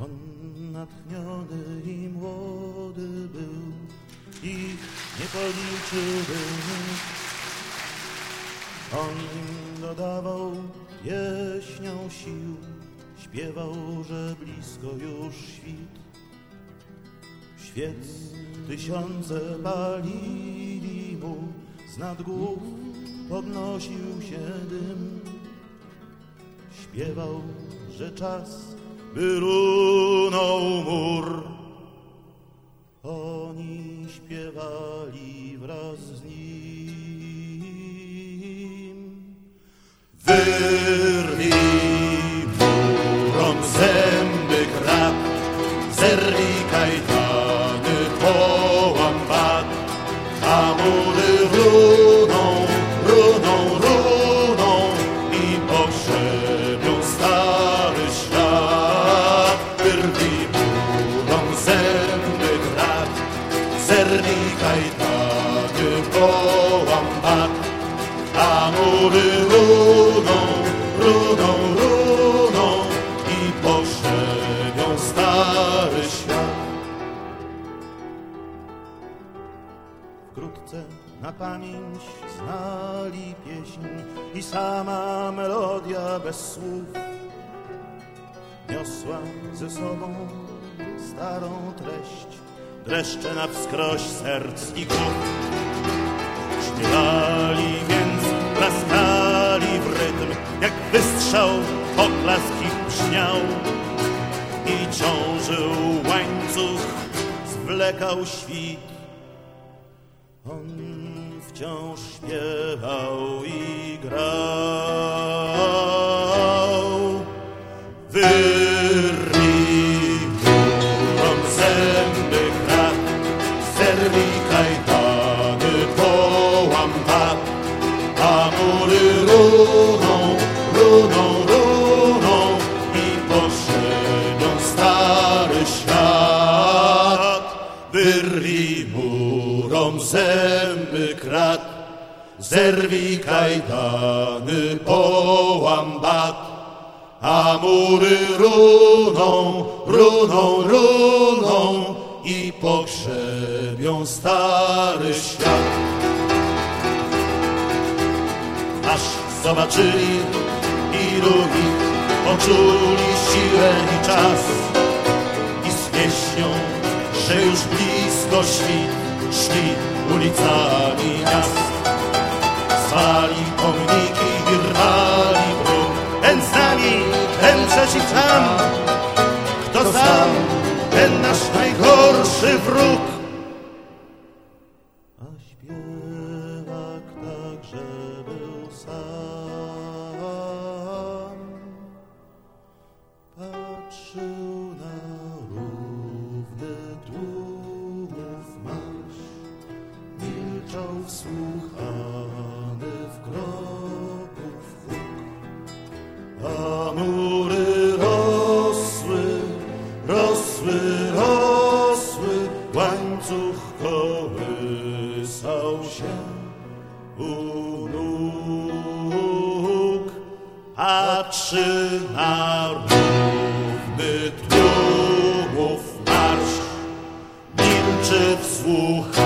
On natchniony i młody był, ich nie policzyłby On im dodawał pieśnią sił, śpiewał, że blisko już świt. Świec tysiące palili mu, z nad głów podnosił się dym. Śpiewał, że czas by runął mur. Oni śpiewali wraz z nim. Wyrwij murom zęby krab, zerwij kajtany, połam bat, a mury runą, runą, runą i pogrzebią stary połam bat, a mury runą, runą, runą i pogrzebią stary świat. Wkrótce na pamięć znali pieśń i sama melodia bez słów niosła ze sobą starą treść, dreszcze na wskroś serc i głów. Śpiewali więc, klaskali w rytm, jak wystrzał poklask ich brzmiał. I ciążył łańcuch, zwlekał świt. On wciąż śpiewał i grał. Wyrwij murom zęby krat, zerwij kajdany, połam bat, a mury runą, runą, runą i pogrzebią stary świat. Aż zobaczyli ilu ich poczuli siłę i czas i z pieśnią, że już blisko świt szli ulicami miast. Zwali pomniki i rwali bruk, ten z nami, ten przeciw nam. Kto sam, ten nasz najgorszy wróg. A śpiewak A mury rosły, rosły, rosły, łańcuch kołysał się u nóg. Patrzy na równy tłumów marsz, milczy wsłuchany